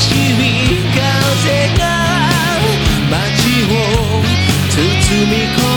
風が街を包み込む。